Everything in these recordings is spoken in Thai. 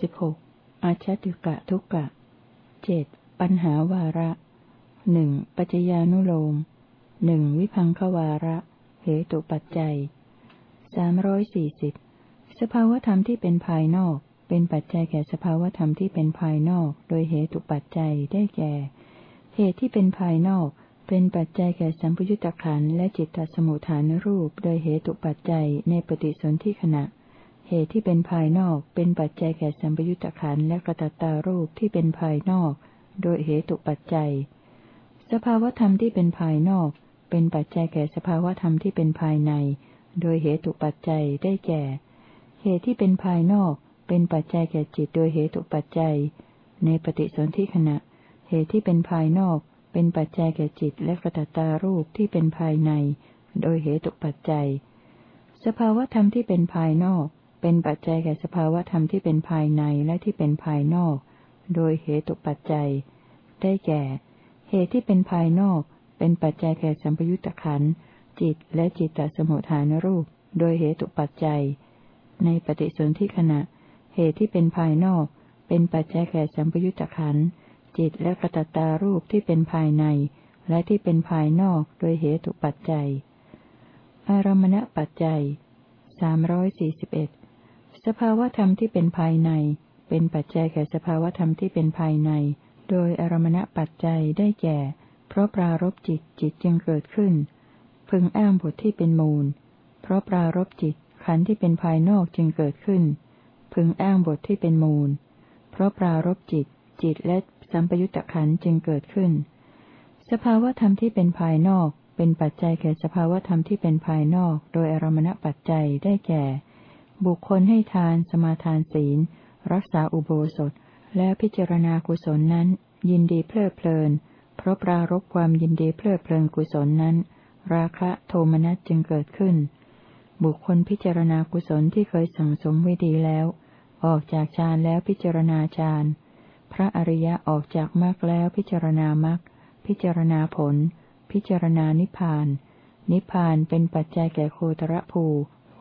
สิบหกอาชติกะทุกะเจ็ดปัญหาวาระหนึ่งปัจจญานุโลมหนึ่งวิพังควาระ เหตุปัจจัยสามร้อยสี่สิบสภาวธรรมที่เป็นภายนอก เป็นปัจจัยแก่สภาวธรรมที่เป็นภายนอก โดยเหตุปัจจัยได้แก่ เหตุที่เป็นภายนอก เป็นปัจจัยแก่สัมปยุตตะขันและจิตตสมุทฐานรูป โดยเหตุปัจจัยในปฏิสนธิขณะ เหตุที่เป็นภายนอกเป็นปัจจัยแก่สัมปยุตตะขันและกระตัตตารูปที่เป็นภายนอก โดยเหตุปัจจัย สภาวธรรมที่เป็นภายนอก เป็นปัจจัยแก่สภาวธรรมที่เป็นภายใน โดยเหตุปัจจัยได้แก่ เหตุที่เป็นภายนอกเป็นปัจจัยแก่จิตโดยเหตุปัจจัย ในปฏิสนธิขณะ เหตุที่เป็นภายนอก เป็นปัจจัยแก่จิตและกระตัตารูปที่เป็นภายใน โดยเหตุปัจจัย สภาวธรรมที่เป็นภายนอก เป็นปัจจัยแก่สภาวธรรมที่เป็นภายในและที่เป็นภายนอก โดยเหตุปัจจัย ได้แก่ เหตุที่เป็นภายนอก เป็นปัจจัยแก่สัมปยุตตะขันจิตและจิตตสมุทฐานรูป โดยเหตุปัจจัย ในปฏิสนธิขณะ เหตุที่เป็นภายนอก เป็นปัจจัยแก่สัมปยุตตะขันจิตและกระตัตารูปที่เป็นภายใน และที่เป็นภายนอกโดยเหตุปัจจัย อารมณปัจจัยสามร้อยสี่สิบเอ็ด สภาวธรรมที่เป็นภายใน เป็นปัจจัยแก่สภาวธรรมที่เป็นภายใน โดยอารมณปัจจัยได้แก่ เพราะปรารบจิตจิตจึงเกิดขึ้น พึงอ้างบทที่เป็นมูล เพราะปรารบจิตขันธ์ที่เป็นภายนอกจึงเกิดขึ้น พึงอ้างบทที่เป็นมูล เพราะปรารบจิตจิตและสัมปยุตตะขันธ์จึงเกิดขึ้น สภาวธรรมที่เป็นภายนอก เป็นปัจจัยแก่สภาวธรรมที่เป็นภายนอก โดยอารมณปัจจัยได้แก่ บุคคลให้ทาน สมาทานศีล รักษาอุโบสถ และพิจารณากุศลนั้น ยินดีเพลิดเพลิน เพราะปรารบความยินดีเพลิดเพลินกุศลนั้น ราคะโทมนัสจึงเกิดขึ้น บุคคลพิจารณากุศลที่เคยสั่งสมไว้ดีแล้ว ออกจากฌานแล้วพิจารณาฌาน พระอริยะออกจากมรรคแล้วพิจารณามรรค พิจารณาผล พิจารณานิพพาน นิพพานเป็นปัจจัยแก่โคตรภู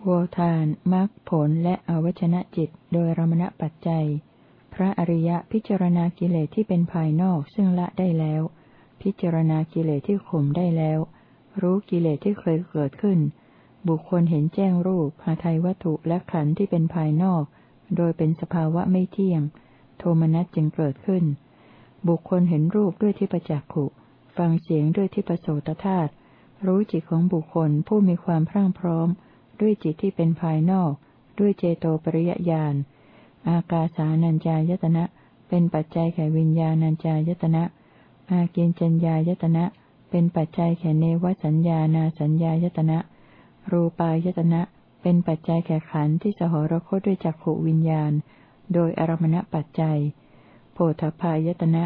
โวทานมรรคผลและอวชนะจิตโดยรมณปัจจัย พระอริยะพิจารณากิเลสที่เป็นภายนอกซึ่งละได้แล้ว พิจารณากิเลสที่ข่มได้แล้ว รู้กิเลสที่เคยเกิดขึ้น บุคคลเห็นแจ้งรูปหาไทยวัตถุและขันธ์ที่เป็นภายนอก โดยเป็นสภาวะไม่เที่ยง โทมนัสจึงเกิดขึ้น บุคคลเห็นรูปด้วยที่ประจักขุฟังเสียงด้วยที่ประโสตธาตุรู้จิตของบุคคลผู้มีความพรั่งพร้อม ด้วยจิตที่เป็นภายนอก ด้วยเจโตปริยญาณ อากาสานัญจายตนะ เป็นปัจจัยแก่วิญญาณัญจายตนะ อาเกณจัญญายตนะ เป็นปัจจัยแก่เนวสัญญานาสัญญายตนะ รูปายตนะ เป็นปัจจัยแก่ขันธ์ที่สหรคตด้วยจักขวิญญาณ โดยอารมณปัจจัย โพธพายตนะ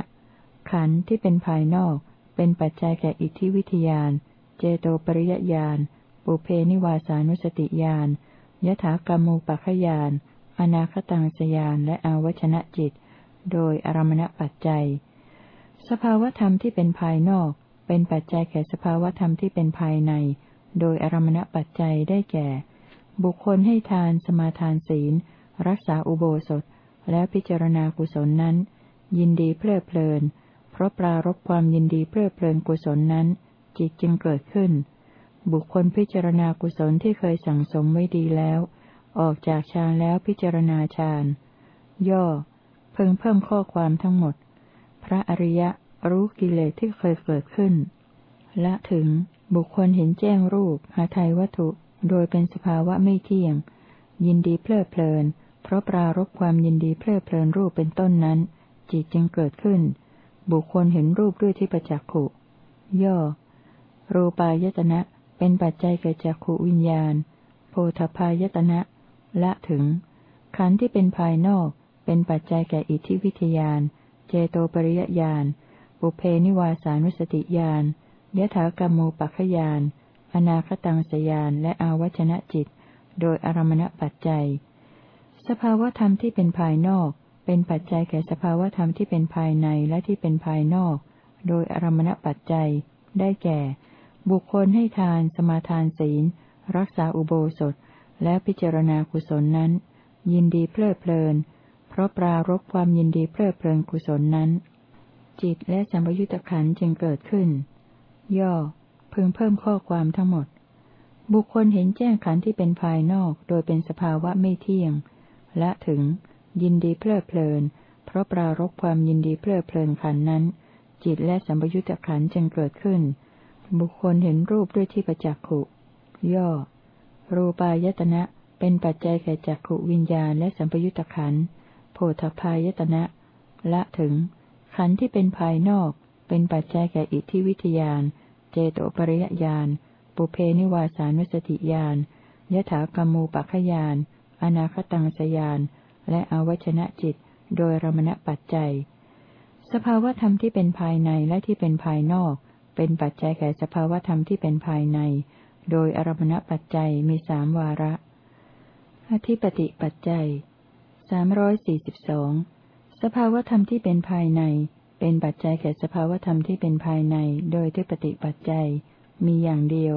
ขันธ์ที่เป็นภายนอก เป็นปัจจัยแก่อิทธิวิทยาน เจโตปริยญาณ ปุเพนิวาสานุสติญาณยถากรรมูปัคยาน อนาคตังสยานและอาวชนะจิต โดยอารมณปัจจัย สภาวธรรมที่เป็นภายนอก เป็นปัจจัยแก่สภาวธรรมที่เป็นภายใน โดยอารมณปัจจัยได้แก่ บุคคลให้ทานสมาทานศีล รักษาอุโบสถ และพิจารณากุศลนั้น ยินดีเพลิดเพลิน เพราะปรารบความยินดีเพลิดเพลินกุศลนั้น จิตจึงเกิดขึ้น บุคคลพิจารณากุศลที่เคยสั่งสมไว้ดีแล้ว ออกจากฌานแล้วพิจารณาฌาน ย่อ เพิ่งเพิ่มข้อความทั้งหมด พระอริยะรู้กิเลสที่เคยเกิดขึ้นและถึงบุคคลเห็นแจ้งรูปหาไทยวัตถุ โดยเป็นสภาวะไม่เที่ยง ยินดีเพลิดเพลิน เพราะปรารบความยินดีเพลิดเพลินรูปเป็นต้นนั้น จิตจึงเกิดขึ้น บุคคลเห็นรูปด้วยที่ประจักขุ ย่อ รูปายตนะ เป็นปัจจัยแก่จักขวิญญาณ โพธพายตนะ ละถึง ขันธ์ที่เป็นภายนอก เป็นปัจจัยแก่อิทธิวิทยาน เจโตปริยญาณ ปุเพนิวาสานุสติญาณยถากรรมูปัคยาน อนาคตังสยาน และอาวัชนะจิต โดยอารมณปัจจัย สภาวธรรมที่เป็นภายนอก เป็นปัจจัยแก่สภาวธรรมที่เป็นภายในและที่เป็นภายนอก โดยอารมณปัจจัย ได้แก่ บุคคลให้ทาน สมาทานศีล รักษาอุโบสถ และพิจารณากุศลนั้น ยินดีเพลิดเพลิน เพราะปรารบความยินดีเพลิดเพลินกุศลนั้น จิตและสัมยุตตขันจึงเกิดขึ้น ย่อ พึงเพิ่มข้อความทั้งหมด บุคคลเห็นแจ้งขันที่เป็นภายนอกโดยเป็นสภาวะไม่เที่ยง และถึง ยินดีเพลิดเพลิน เพราะปรารบความยินดีเพลิดเพลินขันนั้น จิตและสัมยุตตขันจึงเกิดขึ้น บุคคลเห็นรูปด้วยที่ประจักขุ ย่อ รูปายตนะ เป็นปัจจัยแก่จักขุวิญญาณและสัมปยุตตะขันโพธพายตนะ ละถึง ขันธ์ที่เป็นภายนอก เป็นปัจจัยแก่อิทธิวิทยาน เจโตปริยญาณ ปุเพนิวาสานุสติญาณยถากรรมูปัคยาน อนาคตังสยาน และอวัชนะจิต โดยรมณปัจจัย สภาวธรรมที่เป็นภายในและที่เป็นภายนอก เป็นปัจจัยแก่สภาวธรรมที่เป็นภายใน โดยอารมณปัจจัยมีสามวาระ อธิปติปัจจัยสามร้อยสี่สิบสองสภาวธรรมที่เป็นภายใน เป็นปัจจัยแก่สภาวธรรมที่เป็นภายใน โดยที่ปฏิปัจจัย มีอย่างเดียว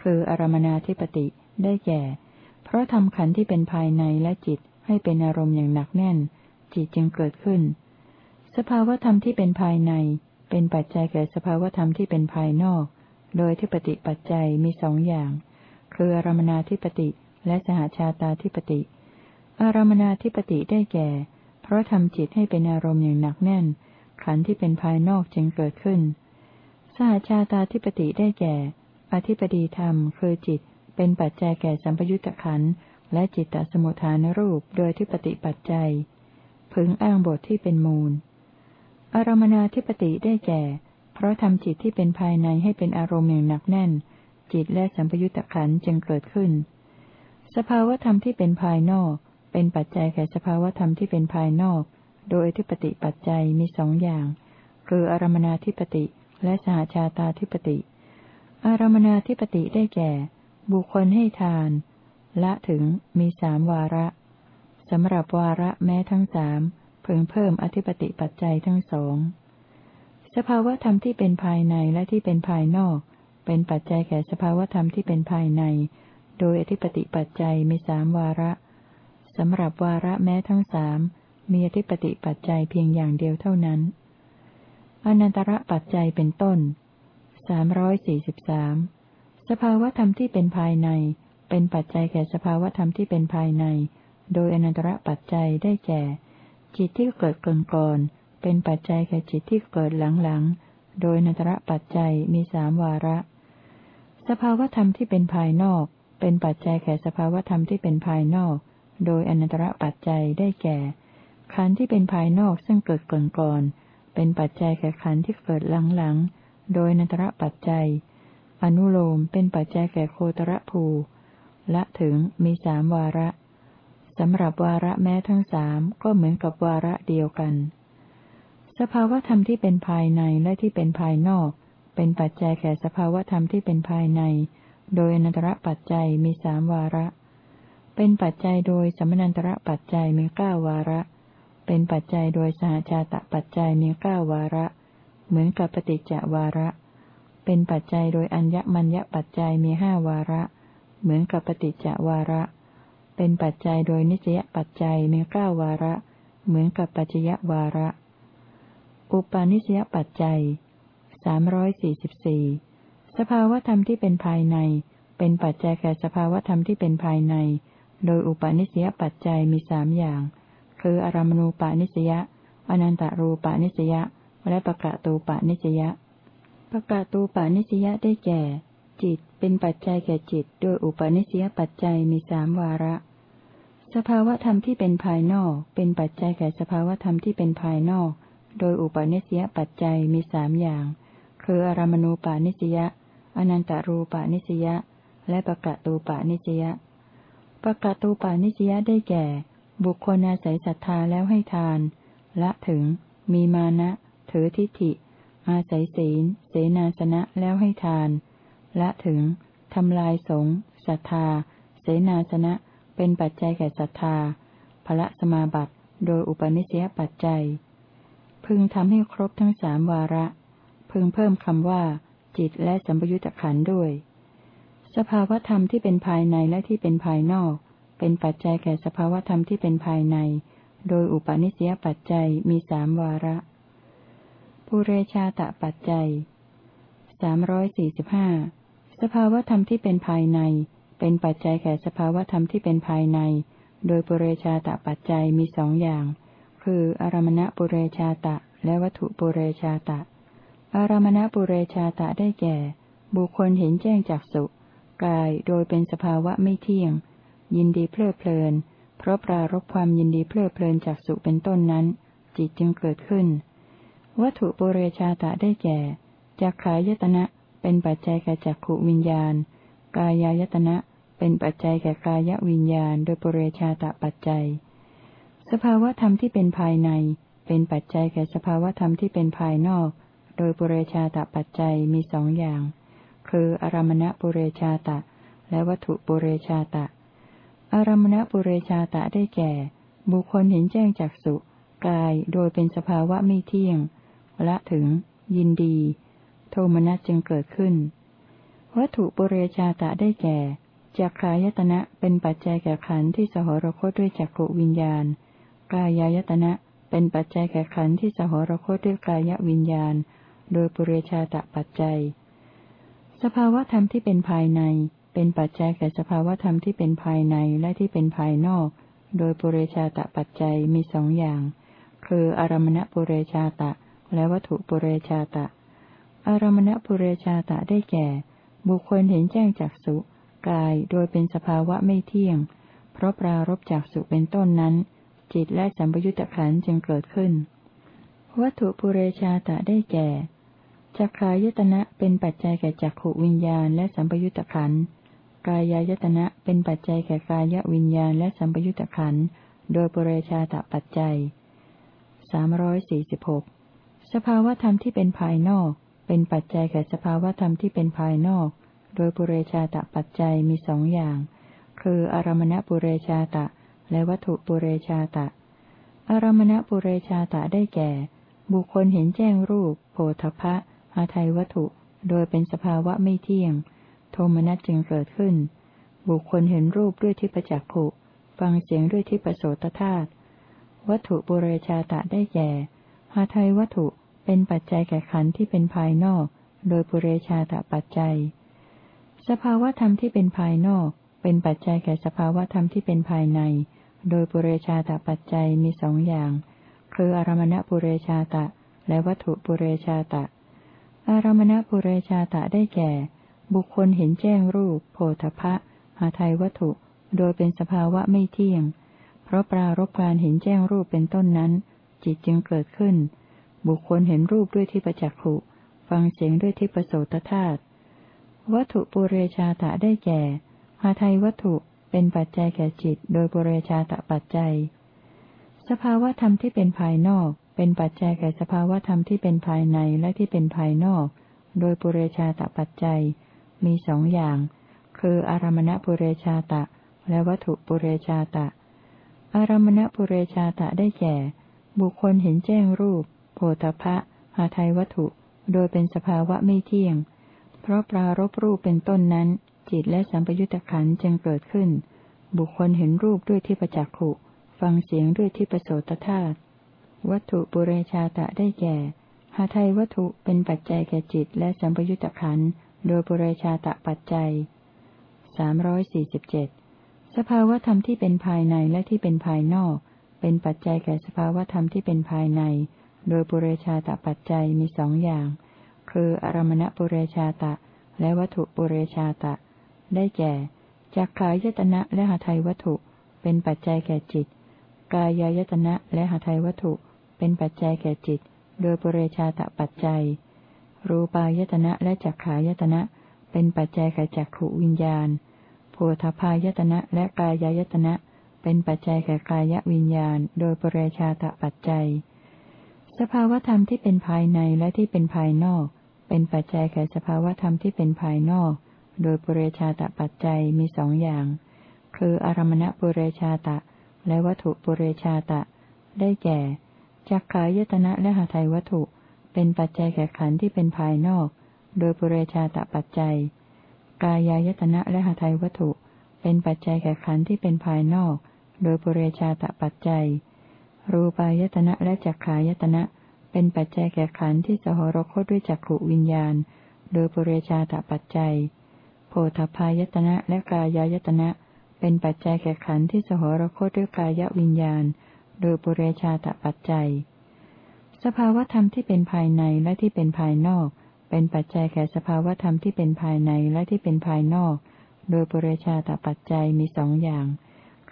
คืออารมนาธิปติได้แก่ เพราะทำขันธ์ที่เป็นภายในและจิตให้เป็นอารมณ์อย่างหนักแน่น จิตจึงเกิดขึ้น สภาวธรรมที่เป็นภายใน เป็นปัจจัยแก่สภาวธรรมที่เป็นภายนอก โดยที่ปฏิปัจจัยมีสองอย่าง คืออารมนาธิปติและสหชาตาธิปติ อารมนาธิปติได้แก่ เพราะทำจิตให้เป็นอารมณ์อย่างหนักแน่น ขันธ์ที่เป็นภายนอกจึงเกิดขึ้น สหชาตาธิปติได้แก่ อธิปดีธรรมคือจิต เป็นปัจจัยแก่สัมปยุตตะขันธ์และจิตตสมุทฐานรูปโดยที่ปฏิปัจจัย พึงอ้างบทที่เป็นมูล อารมนาธิปติได้แก่ เพราะทำจิตที่เป็นภายในให้เป็นอารมณ์อย่างหนักแน่น จิตและสัมปยุตตะขันจึงเกิดขึ้น สภาวธรรมที่เป็นภายนอก เป็นปัจจัยแก่สภาวธรรมที่เป็นภายนอก โดยที่ปฏิปัจจัยมีสองอย่าง คืออารมนาธิปติและสหชาตาธิปติ อารมนาธิปติได้แก่ บุคคลให้ทาน ละถึงมีสามวาระสำหรับวาระแม้ทั้งสาม พิ่งเพิ่มอธิปติปัจจัยทั้งสอง สภาวธรรมที่เป็นภายในและที่เป็นภายนอก เป็นปัจจัยแก่สภาวธรรมที่เป็นภายใน โดยอธิปติปัจจัยมีสามวาระสำหรับวาระแม้ทั้งสามมีอธิปติปัจจัยเพียงอย่างเดียวเท่านั้น อนันตระปัจจัยเป็นต้นสามร้อยสี่สิบสามสภาวธรรมที่เป็นภายใน เป็นปัจจัยแก่สภาวธรรมที่เป็นภายใน โดยอนันตระปัจจัยได้แก่ จิตที่เกิดก่อนก่อนเป็นปัจจัยแก่จิตที่เกิดหลังๆ โดยอนันตระปัจจัยมีสามวาระ สภาวธรรมที่เป็นภายนอก เป็นปัจจัยแก่สภาวธรรมที่เป็นภายนอก โดยอนันตระปัจจัยได้แก่ ขันธ์ที่เป็นภายนอกซึ่งเกิดก่อนก่อนเป็นปัจจัยแก่ขันธ์ที่เกิดหลังๆ โดยอนันตระปัจจัย อนุโลมเป็นปัจจัยแก่โคตรภู และถึงมีสามวาระ สำหรับวาระแม้ทั้งสามก็เหมือนกับวาระเดียวกัน สภาวธรรมที่เป็นภายในและที่เป็นภายนอก เป็นปัจจัยแก่สภาวธรรมที่เป็นภายใน โดยอนันตระปัจจัยมีสามวาระ เป็นปัจจัยโดยสมนันตระปัจจัยมีเก้าวาระ เป็นปัจจัยโดยสหชาตะปัจจัยมีเก้าวาระ เหมือนกับปฏิจจวาระ เป็นปัจจัยโดยอัญญมัญญปัจจัยมีห้าวาระ เหมือนกับปฏิจจวาระ เป็นปัจจัยโดยนิสยปัจจัยมีเก้าวาระ เหมือนกับปัจจยวาระ อุปาณิสยปัจจัยสามร้อยสี่สิบสี่สภาวธรรมที่เป็นภายใน เป็นปัจจัยแก่สภาวธรรมที่เป็นภายใน โดยอุปาณิสยปัจจัยมีสามอย่าง คืออารามณูปาณิสยาอนันตารูปาณิสยาและปะกะตูปาณิสยาปะกะตูปาณิสยาได้แก่ จิตเป็นปัจจัยแก่จิต โดยอุปาณิสยปัจจัยมีสามวาระ สภาวธรรมที่เป็นภายนอกเป็นปัจจัยแก่สภาวธรรมที่เป็นภายนอก โดยอุปาณิสยปัจจัยมีสามอย่าง คืออารามณูปาณิสยาอนันตารูปาณิสยาและปะกะตูปาณิสยาปะกาตูปานิสยาได้แก่ บุคคลอาศัยศรัทธาแล้วให้ทาน ละถึง มีมานะ ถือทิฏฐิ อาศัยศีล เสนาสนะแล้วให้ทาน ละถึงทำลายสงศรัทธา เสนาสนะ เป็นปัจจัยแก่ศรัทธาพระสมาบัติ โดยอุปนิสยปัจจัย พึงทำให้ครบทั้งสามวาระ พึงเพิ่มคำว่า จิตและสัมปยุตตะขันด้วย สภาวธรรมที่เป็นภายในและที่เป็นภายนอก เป็นปัจจัยแก่สภาวธรรมที่เป็นภายใน โดยอุปนิสยปัจจัยมีสามวาระปุเรชาตะปัจจัยสามร้อยสี่สิบห้าสภาวธรรมที่เป็นภายใน เป็นปัจจัยแก่สภาวธรรมที่เป็นภายใน โดยปุเรชาตะปัจจัยมีสองอย่าง คือ อารมณปุเรชาตะ และวัตถุปุเรชาตะ อารมณปุเรชาตะได้แก่ บุคคลเห็นแจ้งจากสุกายโดยเป็นสภาวะไม่เที่ยง ยินดีเพลิดเพลิน เพราะปรารบความยินดีเพลิดเพลินจากสุเป็นต้นนั้น จิตจึงเกิดขึ้น วัตถุปุเรชาตะได้แก่จักขายตนะเป็นปัจจัยแก่จักขวิญญาณ กายายตนะ เป็นปัจจัยแก่กายวิญญาณ โดยปุเรชาตะปัจจัย สภาวธรรมที่เป็นภายใน เป็นปัจจัยแก่สภาวธรรมที่เป็นภายนอก โดยปุเรชาตะปัจจัยมีสองอย่าง คืออารมณปุเรชาตะ และวัตถุปุเรชาตะ อารมณปุเรชาตะได้แก่ บุคคลเห็นแจ้งจากสุกายโดยเป็นสภาวะไม่เที่ยง ละถึง ยินดี โทมนัสจึงเกิดขึ้น วัตถุปุเรชาตะได้แก่จักขายตนะเป็นปัจจัยแก่ขันธ์ที่สหรคตด้วยจักขวิญญาณ กายายตนะเป็นปัจจัยแก่ขันธ์ที่สหรคตด้วยกายวิญญาณ โดยปุเรชาตะปัจจัย สภาวธรรมที่เป็นภายใน เป็นปัจจัยแก่สภาวธรรมที่เป็นภายในและที่เป็นภายนอก โดยปุเรชาตะปัจจัยมีสองอย่าง คืออารมณปุเรชาตะ และวัตถุปุเรชาตะ อารมณปุเรชาตะได้แก่ บุคคลเห็นแจ้งจากสุกายโดยเป็นสภาวะไม่เที่ยง เพราะปรารบจากสุเป็นต้นนั้น จิตและสัมปยุตตะขันจึงเกิดขึ้น วัตถุปุเรชาตะได้แก่จักขายตนะเป็นปัจจัยแก่จักขวิญญาณและสัมปยุตตะขันกายายตนะเป็นปัจจัยแก่กายวิญญาณและสัมปยุตตะขันโดยปุเรชาตปัจจัยสามร้อยสี่สิบหกสภาวธรรมที่เป็นภายนอก เป็นปัจจัยแก่สภาวธรรมที่เป็นภายนอก โดยปุเรชาตปัจจัยมีสองอย่าง คืออารมณปุเรชาตะ และวัตถุปุเรชาตะ อารมณปุเรชาตะได้แก่ บุคคลเห็นแจ้งรูป โพธพะอาทัยวัตถุ โดยเป็นสภาวะไม่เที่ยง โทมนัสจึงเกิดขึ้น บุคคลเห็นรูปด้วยที่ประจักขุฟังเสียงด้วยที่ประโสตธาตุวัตถุบุเรชาตะได้แก่อาทัยวัตถุ เป็นปัจจัยแก่ขันธ์ที่เป็นภายนอก โดยปุเรชาตปัจจัย สภาวธรรมที่เป็นภายนอก เป็นปัจจัยแก่สภาวธรรมที่เป็นภายใน โดยปุเรชาตปัจจัยมีสองอย่าง คืออารมณปุเรชาตะ และวัตถุปุเรชาตะ อารมณปุเรชาตะได้แก่ บุคคลเห็นแจ้งรูป โพธพะหาไทยวัตถุ โดยเป็นสภาวะไม่เที่ยง เพราะปรารบการเห็นแจ้งรูปเป็นต้นนั้น จิตจึงเกิดขึ้น บุคคลเห็นรูปด้วยที่ประจักขุ ฟังเสียงด้วยที่ประโสตธาตุ วัตถุปุเรชาตะได้แก่หาไทยวัตถุเป็นปัจจัยแก่จิต โดยปุเรชาตะปัจจัย สภาวะธรรมที่เป็นภายนอก เป็นปัจจัยแก่สภาวธรรมที่เป็นภายในและที่เป็นภายนอก โดยปุเรชาตปัจจัย มีสองอย่าง คืออารมณปุเรชาตะ และวัตถุปุเรชาตะ อารมณปุเรชาตะได้แก่ บุคคลเห็นแจ้งรูป โพธพะหาไทยวัตถุ โดยเป็นสภาวะไม่เที่ยง เพราะปรารบรูปเป็นต้นนั้น จิตและสัมปยุตตะขันจึงเกิดขึ้น บุคคลเห็นรูปด้วยที่ประจักขุ ฟังเสียงด้วยที่ประโสตธาตุวัตถุปุเรชาตะได้แก่หาไทยวัตถุเป็นปัจจัยแก่จิตและสัมปยุตตะขันโดยปุเรชาตะปัจจัยสามร้อยสี่สิบเจ็ดสภาวธรรมที่เป็นภายในและที่เป็นภายนอก เป็นปัจจัยแก่สภาวธรรมที่เป็นภายใน โดยปุเรชาตะปัจจัยมีสองอย่าง คืออารมณปุเรชาตะ และวัตถุปุเรชาตะ ได้แก่จักขายตนะและหาไทยวัตถุ เป็นปัจจัยแก่จิต กายายตนะและหาไทยวัตถุ เป็นปัจจัยแก่จิต โดยปุเรชาตปัจจัย รูปายตนะและจักขายตนะ เป็นปัจจัยแก่จักขวิญญาณโพธพายตนะและกายายตนะ เป็นปัจจัยแก่กายวิญญาณ โดยปุเรชาตปัจจัย สภาวธรรมที่เป็นภายในและที่เป็นภายนอก เป็นปัจจัยแก่สภาวธรรมที่เป็นภายนอก โดยปุเรชาตปัจจัยมีสองอย่าง คืออารมณปุเรชาตะ และวัตถุปุเรชาตะ ได้แก่จักขายตนะและหาไทยวัตถุ เป็นปัจจัยแก่ขันธ์ที่เป็นภายนอก โดยปุเรชาตะปัจจัย กายายตนะและหาไทยวัตถุ เป็นปัจจัยแก่ขันธ์ที่เป็นภายนอก โดยปุเรชาตะปัจจัย รูปายตนะและจักขายตนะ เป็นปัจจัยแก่ขันธ์ที่สหรคตด้วยจักขวิญญาณ โดยปุเรชาตปัจจัย โพธพายตนะและกายายตนะ เป็นปัจจัยแก่ขันธ์ที่สหรคตด้วยกายวิญญาณ โดยปุเรชาตปัจจัย สภาวธรรมที่เป็นภายในและที่เป็นภายนอก เป็นปัจจัยแก่สภาวธรรมที่เป็นภายในและที่เป็นภายนอก โดยปุเรชาตปัจจัยมีสองอย่าง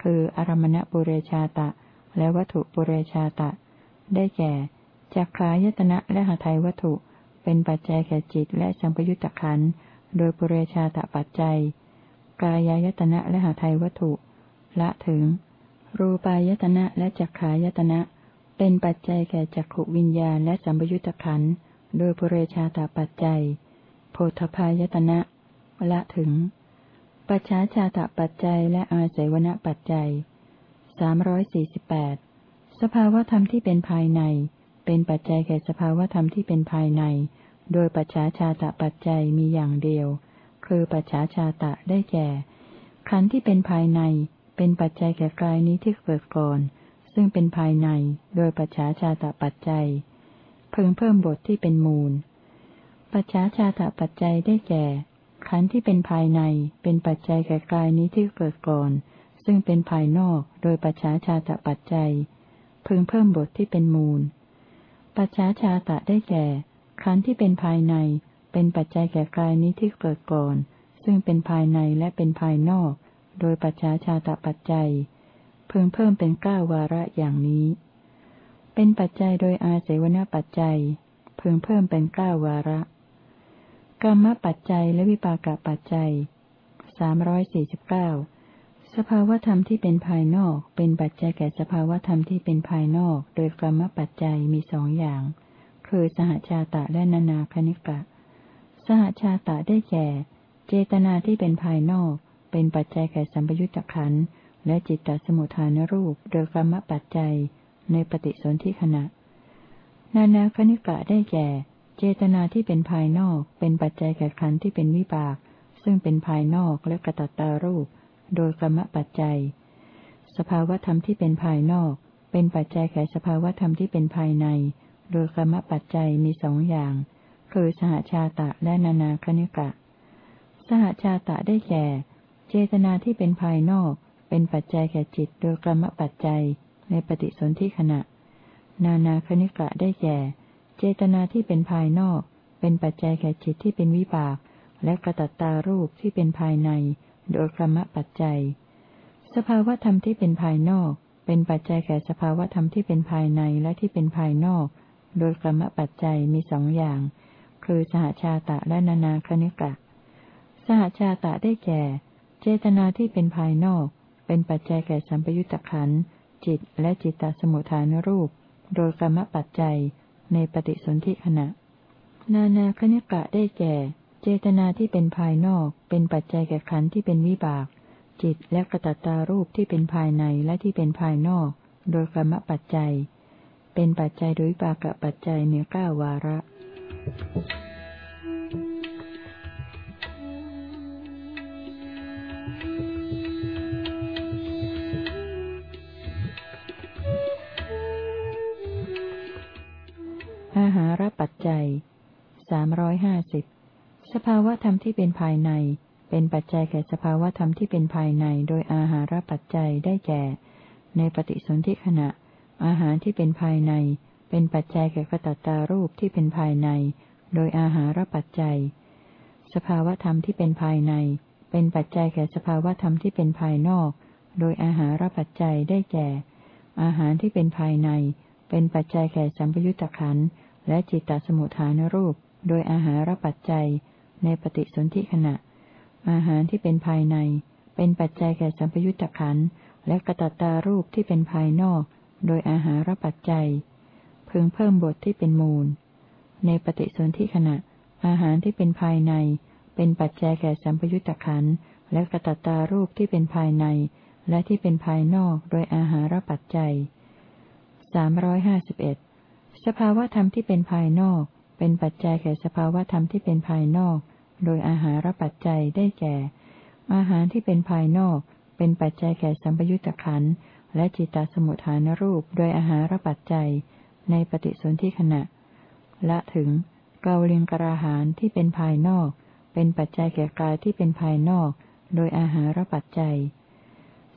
คืออารมณปุเรชาตะ และวัตถุปุเรชาตะ ได้แก่จักขายตนะและหาไทยวัตถุ เป็นปัจจัยแก่จิตและสัมปยุตตะขันโดยปุเรชาตะปัจจัย กายายตนะและหาไทยวัตถุ ละถึง รูปายตนะและจักขายตนะ เป็นปัจจัยแก่จักขวิญญาณและสัมปยุตตะขันโดยปุเรชาตะปัจจัย โพธพายตนะ ละถึงปัจฉาชาตะปัจจัยและอาศัยวณปัจจัย สามร้อยสี่สิบแปดสภาวธรรมที่เป็นภายใน เป็นปัจจัยแก่สภาวธรรมที่เป็นภายใน โดยปัจฉาชาตะปัจจัยมีอย่างเดียว คือปัจฉาชาตะได้แก่ ขันธ์ที่เป็นภายใน เป็นปัจจัยแก่กายนี้ที่เกิดก่อน ซึ่งเป็นภายใน โดยปัจฉาชาตะปัจจัยเพิ่งเพิ่มบทที่เป็นมูล ปัจฉาชาตะปัจจัยได้แก่ ขันธ์ที่เป็นภายใน เป็นปัจจัยแก่กายนี้ที่เกิดก่อน ซึ่งเป็นภายนอกโดยปัจฉาชาตะปัจจัย พึงเพิ่มบทที่เป็นมูล ปัจฉาชาตะได้แก่ขันธ์ที่เป็นภายใน เป็นปัจจัยแก่กายนี้ที่เกิดก่อน ซึ่งเป็นภายในและเป็นภายนอก โดยปัจฉาชาตะปัจจัย พึงเพิ่มเป็นเก้าวาระอย่างนี้ เป็นปัจจัยโดยอาศัยวณปัจจัย พึงเพิ่มเป็นเก้าวาระกรรมปัจจัยและวิปากปัจจัยสามร้อยสี่สิบเก้า สภาวธรรมที่เป็นภายนอก เป็นปัจจัยแก่สภาวธรรมที่เป็นภายนอก โดยกรรมปัจจัยมีสองอย่าง คือสหชาตะและนานาคณิกะ สหชาตะได้แก่ เจตนาที่เป็นภายนอก เป็นปัจจัยแก่สัมปยุตตะขันและจิตตสมุทฐานรูป โดยกรรมปัจจัย ในปฏิสนธิขณะ นานาคณิกะได้แก่ เจตนาที่เป็นภายนอก เป็นปัจจัยแก่ขันที่เป็นวิบาก ซึ่งเป็นภายนอกและกระตัตตารูป โดยกรรมปัจจัย สภาวธรรมที่เป็นภายนอก เป็นปัจจัยแก่สภาวธรรมที่เป็นภายใน โดยกรรมปัจจัยมีสองอย่าง คือสหชาตะและนานาคณิกะ สหชาตะได้แก่ เจตนาที่เป็นภายนอก เป็นปัจจัยแก่จิตโดยกรรมปัจจัยในปฏิสนธิขณะ นานาคณิกะได้แก่ เจตนาที่เป็นภายนอก เป็นปัจจัยแก่จิตที่เป็นวิบาก และกระตัตตารูปที่เป็นภายใน โดยกรรมปัจจัย สภาวธรรมที่เป็นภายนอก เป็นปัจจัยแก่สภาวธรรมที่เป็นภายในและที่เป็นภายนอก โดยกรรมปัจจัยมีสองอย่าง คือสหชาตะและนานาคณิกะ สหชาตะได้แก่ เจตนาที่เป็นภายนอก เป็นปัจจัยแก่สัมปยุตตะขันจิตและจิตตสมุทฐานรูป โดยกรรมปัจจัยในปฏิสนธิขณะ นานาคณิกะได้แก่ เจตนาที่เป็นภายนอกเป็นปัจจัยแก่ขันธ์ที่เป็นวิบาก จิตและกระตัตารูปที่เป็นภายในและที่เป็นภายนอก โดยกรรมปัจจัย เป็นปัจจัยโดยปากะปัจจัยมีเก้าวาระอาหารปัจจัยสามร้อยห้าสิบ สภาวธรรมที่เป็นภายใน เป็นปัจจัยแก่สภาวธรรมที่เป็นภายใน โดยอาหารปัจจัยได้แก่ ในปฏิสนธิขณะ อาหารที่เป็นภายใน เป็นปัจจัยแก่กตัตตารูปที่เป็นภายใน โดยอาหารปัจจัย สภาวธรรมที่เป็นภายใน เป็นปัจจัยแก่สภาวธรรมที่เป็นภายนอก โดยอาหารปัจจัยได้แก่ อาหารที่เป็นภายใน เป็นปัจจัยแก่สัมปยุตตะขันและจิตตสมุทฐานรูป โดยอาหารปัจจัย ในปฏิสนธิขณะ อาหารที่เป็นภายใน เป็นปัจจัยแก่สัมปยุตตะขันและกระตัตารูปที่เป็นภายนอก โดยอาหารปัจจัย พึงเพิ่มบทที่เป็นมูล ในปฏิสนธิขณะ อาหารที่เป็นภายใน เป็นปัจจัยแก่สัมปยุตตะขันและกระตัตารูปที่เป็นภายใน และที่เป็นภายนอกโดยอาหารปัจจัยสามร้อยห้าสิบเอ็ดสภาวะธรรมที่เป็นภายนอก เป็นปัจจัยแก่สภาวธรรมที่เป็นภายนอก โดยอาหารปัจจัยได้แก่ อาหารที่เป็นภายนอก เป็นปัจจัยแก่สัมปยุตตะขันและจิตตสมุทฐานรูปโดยอาหารปัจจัย ในปฏิสนธิขณะ ละถึงเกาลิงกราหานที่เป็นภายนอก เป็นปัจจัยแก่กายที่เป็นภายนอก โดยอาหารปัจจัย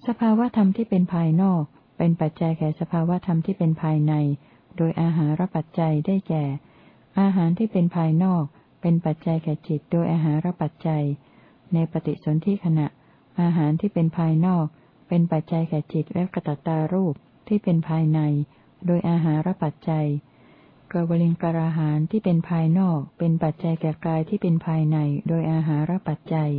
สภาวธรรมที่เป็นภายนอก เป็นปัจจัยแก่สภาวธรรมที่เป็นภายใน โดยอาหารปัจจัยได้แก่ อาหารที่เป็นภายนอกเป็นปัจจัยแก่จิตโดยอาหารปัจจัย ในปฏิสนธิขณะ อาหารที่เป็นภายนอก เป็นปัจจัยแก่จิตและกระตตารูปที่เป็นภายใน โดยอาหารปัจจัยกวลิงกราหานที่เป็นภายนอกเป็นปัจจัยแก่กายที่เป็นภายใน โดยอาหารปัจจัย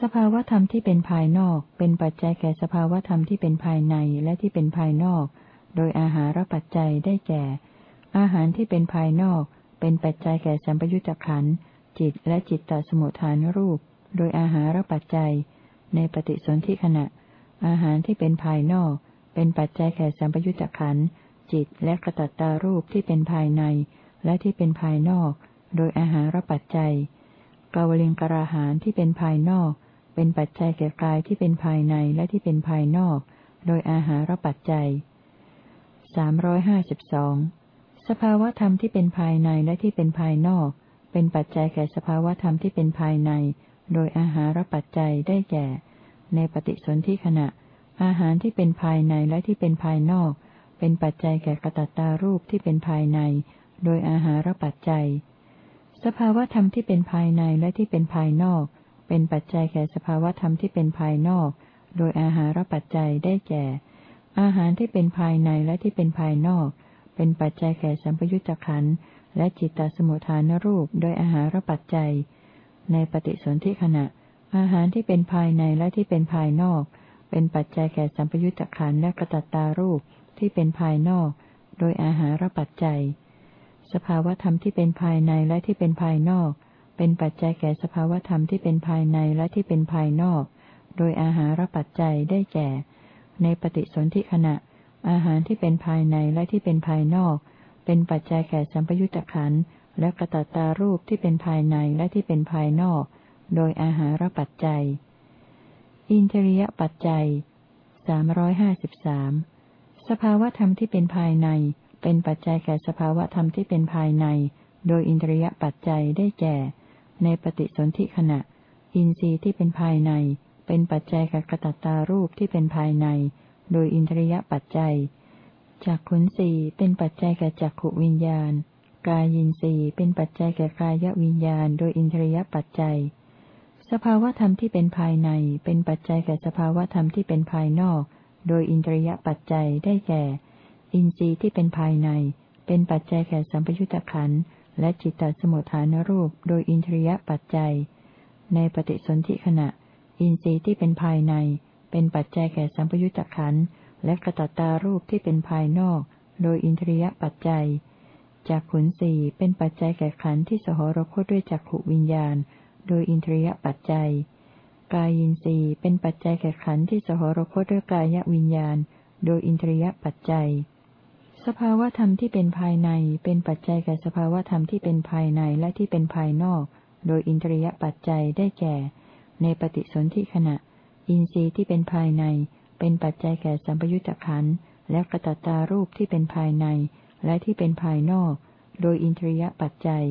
สภาวธรรมที่เป็นภายนอกเป็นปัจจัยแก่สภาวธรรมที่เป็นภายในและที่เป็นภายนอก โดยอาหารปัจจัยได้แก่ อาหารที่เป็นภายนอก เป็นปัจจัยแก่สัมปยุตตะขันจิตและจิตตสมุทฐานรูป โดยอาหารปัจจัย ในปฏิสนธิขณะ อาหารที่เป็นภายนอก เป็นปัจจัยแก่สัมปยุตตะขันจิตและกระตัตตารูปที่เป็นภายใน และที่เป็นภายนอก โดยอาหารปัจจัยกาวลิงกราหานที่เป็นภายนอก เป็นปัจจัยแก่กายที่เป็นภายในและที่เป็นภายนอก โดยอาหารปัจจัยสามร้อยห้าสิบสอง สภาวธรรมที่เป็นภายในและที่เป็นภายนอก เป็นปัจจัยแก่สภาวธรรมที่เป็นภายใน โดยอาหารปัจจัยได้แก่ ในปฏิสนธิขณะ อาหารที่เป็นภายในและที่เป็นภายนอก เป็นปัจจัยแก่กระตัตตารูปที่เป็นภายใน โดยอาหารปัจจัย สภาวธรรมที่เป็นภายในและที่เป็นภายนอก เป็นปัจจัยแก่สภาวธรรมที่เป็นภายนอก โดยอาหารปัจจัยได้แก่ อาหารที่เป็นภายในและที่เป็นภายนอก เป็นปัจจัยแก่สัมปยุตตะขันและจิตตสมุทฐานรูปโดยอาหารปัจจัย ในปฏิสนธิขณะ อาหารที่เป็นภายในและที่เป็นภายนอก เป็นปัจจัยแก่สัมปยุตตะขันและกระตัตตารูปที่เป็นภายนอก โดยอาหารปัจจัย สภาวธรรมที่เป็นภายในและที่เป็นภายนอก เป็นปัจจัยแก่สภาวธรรมที่เป็นภายในและที่เป็นภายนอก โดยอาหารปัจจัยได้แก่ ในปฏิสนธิขณะ อาหารที่เป็นภายในและที่เป็นภายนอก เป็นปัจจัยแก่สัมปยุตตะขันและกระตัตารูปที่เป็นภายในและที่เป็นภายนอก โดยอาหารปัจจัย อินทริยปัจจัยสามร้อยห้าสิบสามสภาวธรรมที่เป็นภายใน เป็นปัจจัยแก่สภาวธรรมที่เป็นภายใน โดยอินทริยปัจจัยได้แก่ ในปฏิสนธิขณะ อินทรีย์ที่เป็นภายใน เป็นปัจจัยแก่กระตัตตารูปที่เป็นภายใน โดยอินทริยปัจจัยจากขุนสีเป็นปัจจัยแก่จักขวิญญาณ กายินรีเป็นปัจจัยแก่กายวิญญาณ โดยอินทริยปัจจัย สภาวธรรมที่เป็นภายใน เป็นปัจจัยแก่สภาวธรรมที่เป็นภายนอก โดยอินทรียปัจจัยได้แก่ อินทรีย์ที่เป็นภายใน เป็นปัจจัยแก่สัมปยุตตะขันและจิตตสมุทฐานรูป โดยอินทรียปัจจัย ในปฏิสนธิขณะ อินทรีย์ที่เป็นภายใน เป็นปัจจัยแก่สัมปยุตตะขันและกระตัตตารูปที่เป็นภายนอก โดยอินทรียปัจจัยจากขุนสีเป็นปัจจัยแก่ขันที่สหรคตด้วยจักขวิญญาณ โดยอินทรียปัจจัย กายินทรีย์เป็นปัจจัยแก่ขันที่สหรคตด้วยกายวิญญาณ โดยอินทรียปัจจัย สภาวธรรมที่เป็นภายในเป็นปัจจัยแก่สภาวธรรมที่เป็นภายในและที่เป็นภายนอก โดยอินทรียปัจจัยได้แก่ ในปฏิสนธิขณะ อินทรีย์ที่เป็นภายใน เป็นปัจจัยแก่สัมปยุตตะขันและกระตัตตารูปที่เป็นภายใน และที่เป็นภายนอก โดยอินทรียปัจจัย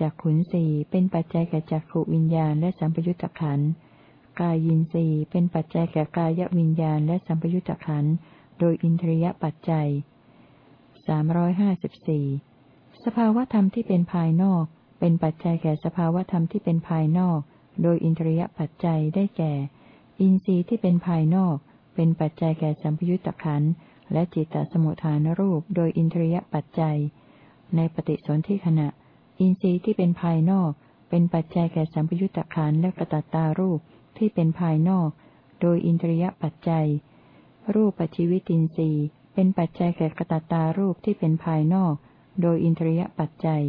จากขุนสีเป็นปัจจัยแก่จักขวิญญาณและสัมปยุตตะขันกายินสีเป็นปัจจัยแก่กายวิญญาณและสัมปยุตตะขันโดยอินทรียปัจจัยสามร้อยห้าสิบสี่สภาวธรรมที่เป็นภายนอก เป็นปัจจัยแก่สภาวธรรมที่เป็นภายนอก โดยอินทรียปัจจัยได้แก่ อินทรีย์ที่เป็นภายนอกเป็นปัจจัยแก่สัมปยุตตะขันและจิตตสมุทฐานรูปโดยอินทรียปัจจัย ในปฏิสนธิขณะ อินทรีย์ที่เป็นภายนอก เป็นปัจจัยแก่สัมปยุตตะขานและกระตัตตารูปที่เป็นภายนอก โดยอินทรียปัจจัย รูปปัจจิวิตินทรีย์ เป็นปัจจัยแก่กระตัตตารูปที่เป็นภายนอก โดยอินทรียปัจจัย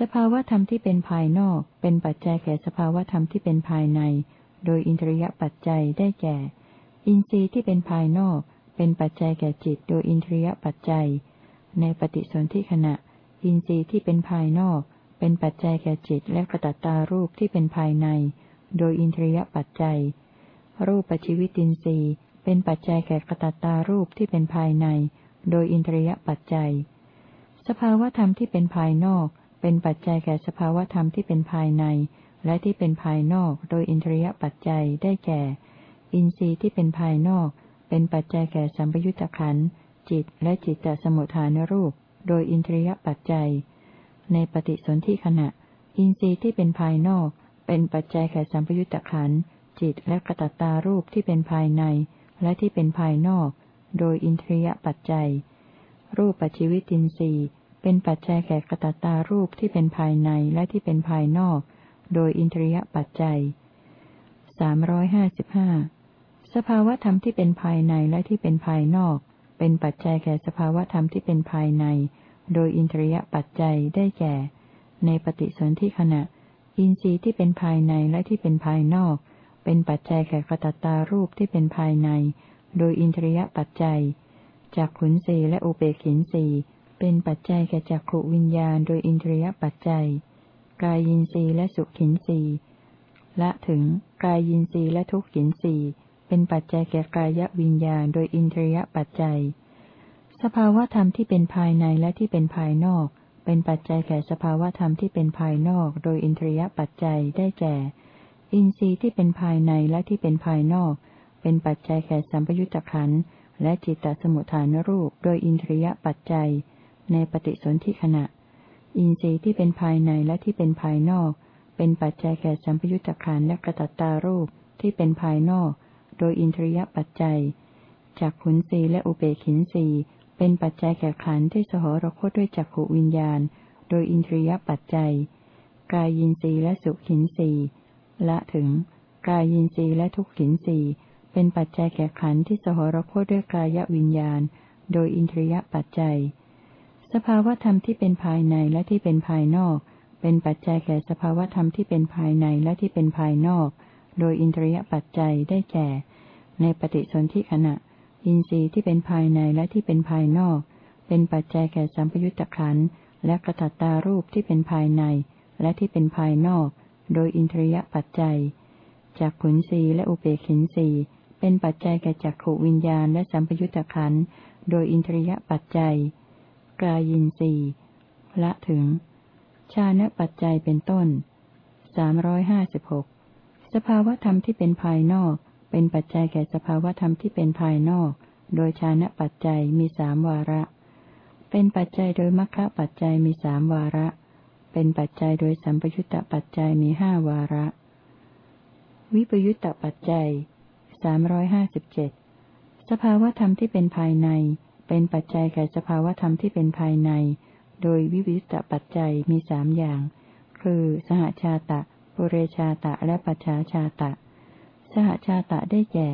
สภาวธรรมที่เป็นภายนอก เป็นปัจจัยแก่สภาวธรรมที่เป็นภายใน โดยอินทรียปัจจัยได้แก่ อินทรีย์ที่เป็นภายนอกเป็นปัจจัยแก่จิตโดยอินทรียปัจจัย ในปฏิสนธิขณะ อินทรีย์ที่เป็นภายนอก เป็นปัจจัยแก่จิตและกระตัตตารูปที่เป็นภายใน โดยอินทรียปัจจัย รูปปัจจิวิตินทรีย์เป็นปัจจัยแก่กระตัตตารูปที่เป็นภายใน โดยอินทรียปัจจัย สภาวธรรมที่เป็นภายนอก เป็นปัจจัยแก่สภาวธรรมที่เป็นภายใน และที่เป็นภายนอกโดยอินทรียปัจจัยได้แก่ อินทรีย์ที่เป็นภายนอก เป็นปัจจัยแก่สัมปยุตตะขันจิตและจิตตสมุทฐานรูป โดยอินทรียปัจจัย ในปฏิสนธิขณะ อินทรีย์ที่เป็นภายนอก เป็นปัจจัยแก่สัมปยุตตะขันจิตและกระตัตตารูปที่เป็นภายใน และที่เป็นภายนอก โดยอินทรียปัจจัย รูปปัจจิวิตินทรีย์เป็นปัจจัยแก่กระตัตตารูปที่เป็นภายในและที่เป็นภายนอก โดยอินทรียปัจจัยสามร้อยห้าสิบห้าสภาวธรรมที่เป็นภายในและที่เป็นภายนอก เป็นปัจจัยแก่สภาวธรรมที่เป็นภายใน โดยอินทรียปัจจัยได้แก่ ในปฏิสนธิขณะ อินทรีย์ที่เป็นภายในและที่เป็นภายนอก เป็นปัจจัยแก่กตัตตารูปที่เป็นภายใน โดยอินทรียปัจจัยจากขุนสีและอุเบกินสีเป็นปัจจัยแก่จักขวิญญาณ โดยอินทรียปัจจัย กายยินสีและสุขินสีละถึงกายยินสีและทุกขินสีเป็นปัจจัยแก่กายวิญญาณโดยอินทรียปัจจัย สภาวธรรมที่เป็นภายในและที่เป็นภายนอก เป็นปัจจัยแก่สภาวธรรมที่เป็นภายนอกโดยอินทรียปัจจัยได้แก่ อินทรีย์ที่เป็นภายในและที่เป็นภายนอก เป็นปัจจัยแก่สัมปยุตตะขันและจิตตสมุทฐานรูปโดยอินทรียปัจจัย ในปฏิสนธิขณะ อินทรีย์ที่เป็นภายในและที่เป็นภายนอก เป็นปัจจัยแก่สัมปยุตตะขันและกระตัตตารูปที่เป็นภายนอก โดยอินทรียปัจจัยจากขุนสีและอุเบกินสีเป็นปัจจัยแก่ขันที่สหรคตด้วยจักขวิญญาณ โดยอินทรียปัจจัย กายยินสีและสุขินสีละถึง กายินทรีย์และทุกขินทรีเป็นปัจจัยแก่ขันที่สหรคตด้วยกายวิญญาณ โดยอินทรียปัจจัย สภาวธรรมที่เป็นภายในและที่เป็นภายนอก เป็นปัจจัยแก่สภาวธรรมที่เป็นภายในและที่เป็นภายนอก โดยอินทรียปัจจัยได้แก่ ในปฏิสนธิขณะ อินทรีย์ที่เป็นภายในและที่เป็นภายนอก เป็นปัจจัยแก่สัมปยุตตะขันและกระตัตตารูปที่เป็นภายในและที่เป็นภายนอก โดยอินทรียปัจจัย จากขุนสีและอุเบกินสีเป็นปัจจัยแก่จักขวิญญาณและสัมปยุตตะขันโดยอินทรียปัจจัย กายินสีละถึง ชาณปัจจัยเป็นต้นสามร้อยห้าสิบหกสภาวธรรมที่เป็นภายนอก เป็นปัจจัยแก่สภาวธรรมที่เป็นภายนอก โดยชานะปัจจัยมีสามวาระ เป็นปัจจัยโดยมรรคปัจจัยมีสามวาระ เป็นปัจจัยโดยสัมปยุตตปัจจัยมีห้าวาระ วิปยุตตปัจจัยสามร้อยห้าสิบเจ็ดสภาวธรรมที่เป็นภายใน เป็นปัจจัยแก่สภาวธรรมที่เป็นภายใน โดยวิปยุตปัจจัยมีสามอย่าง คือ สหชาตะปุเรชาตะและปัจฉาชาตะ สหชาตะได้แก่